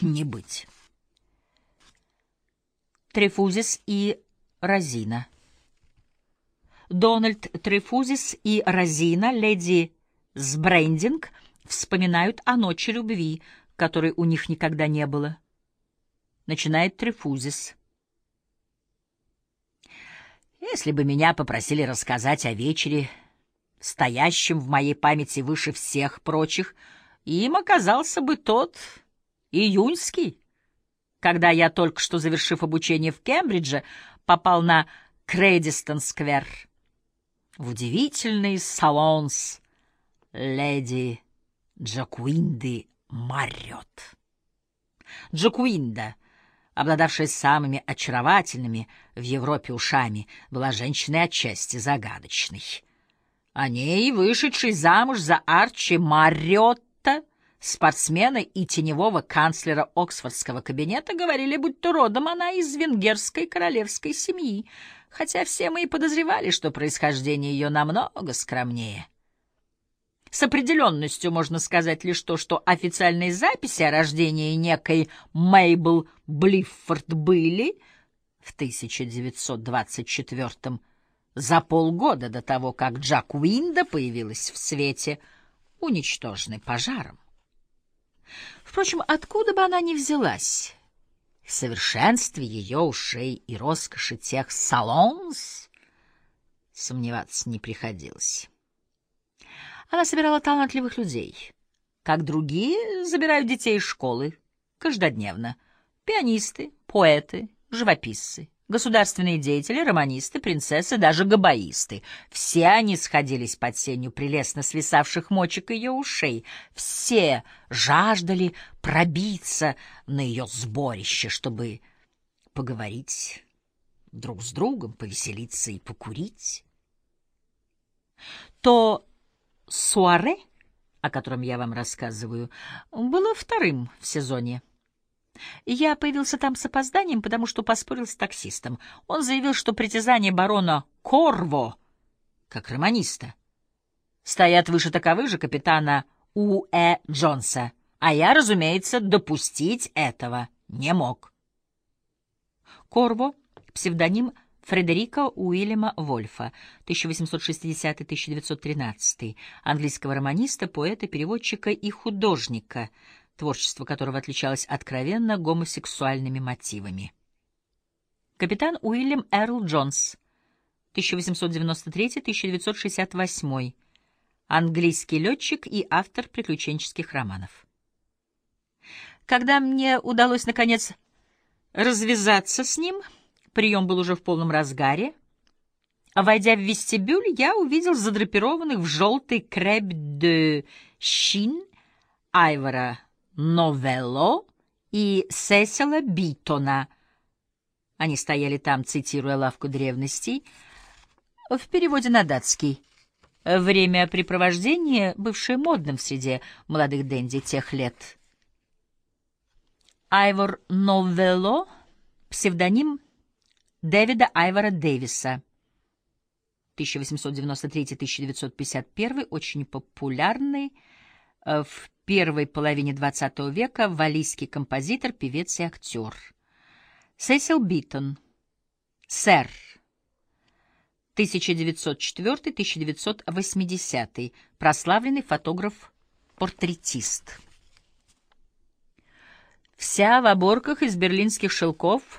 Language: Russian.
не быть. Трефузис и Розина Дональд Трефузис и Розина, леди Сбрендинг, вспоминают о ночи любви, которой у них никогда не было. Начинает Трефузис. Если бы меня попросили рассказать о вечере, стоящем в моей памяти выше всех прочих, им оказался бы тот июньский, когда я, только что завершив обучение в Кембридже, попал на Кредистон-сквер в удивительный салонс леди Джакуинды Марриот. Джакуинда, обладавшая самыми очаровательными в Европе ушами, была женщиной отчасти загадочной. О ней, вышедшей замуж за Арчи Марриотта, спортсмена и теневого канцлера Оксфордского кабинета, говорили, будто родом она из венгерской королевской семьи, хотя все мы и подозревали, что происхождение ее намного скромнее. С определенностью можно сказать лишь то, что официальные записи о рождении некой Мейбл Блиффорд были в 1924 за полгода до того, как Джак Уинда появилась в свете, уничтоженной пожаром. Впрочем, откуда бы она ни взялась, в совершенстве ее ушей и роскоши тех салонс сомневаться не приходилось. Она собирала талантливых людей, как другие забирают детей из школы, каждодневно. Пианисты, поэты, живописцы, государственные деятели, романисты, принцессы, даже габаисты. Все они сходились под сенью прелестно свисавших мочек ее ушей. Все жаждали пробиться на ее сборище, чтобы поговорить друг с другом, повеселиться и покурить. То Суаре, о котором я вам рассказываю, было вторым в сезоне. Я появился там с опозданием, потому что поспорил с таксистом. Он заявил, что притязания барона Корво, как романиста, стоят выше таковых же капитана У.Э. Джонса, а я, разумеется, допустить этого не мог. Корво — псевдоним Фредерика Уильяма Вольфа, 1860-1913, английского романиста, поэта, переводчика и художника, творчество которого отличалось откровенно гомосексуальными мотивами. Капитан Уильям Эрл Джонс, 1893-1968, английский летчик и автор приключенческих романов. Когда мне удалось, наконец, развязаться с ним — Прием был уже в полном разгаре. Войдя в вестибюль, я увидел задрапированных в желтый креп де щин Айвора Новелло и Сесила Битона. Они стояли там, цитируя лавку древностей, в переводе на датский. Времяпрепровождение, бывшее модным в среде молодых денди тех лет. Айвор Новелло, псевдоним Дэвида Айвора Дэвиса. 1893-1951, очень популярный э, в первой половине XX века валийский композитор, певец и актер. Сесил Биттон. Сэр. 1904-1980, прославленный фотограф-портретист. Вся в оборках из берлинских шелков —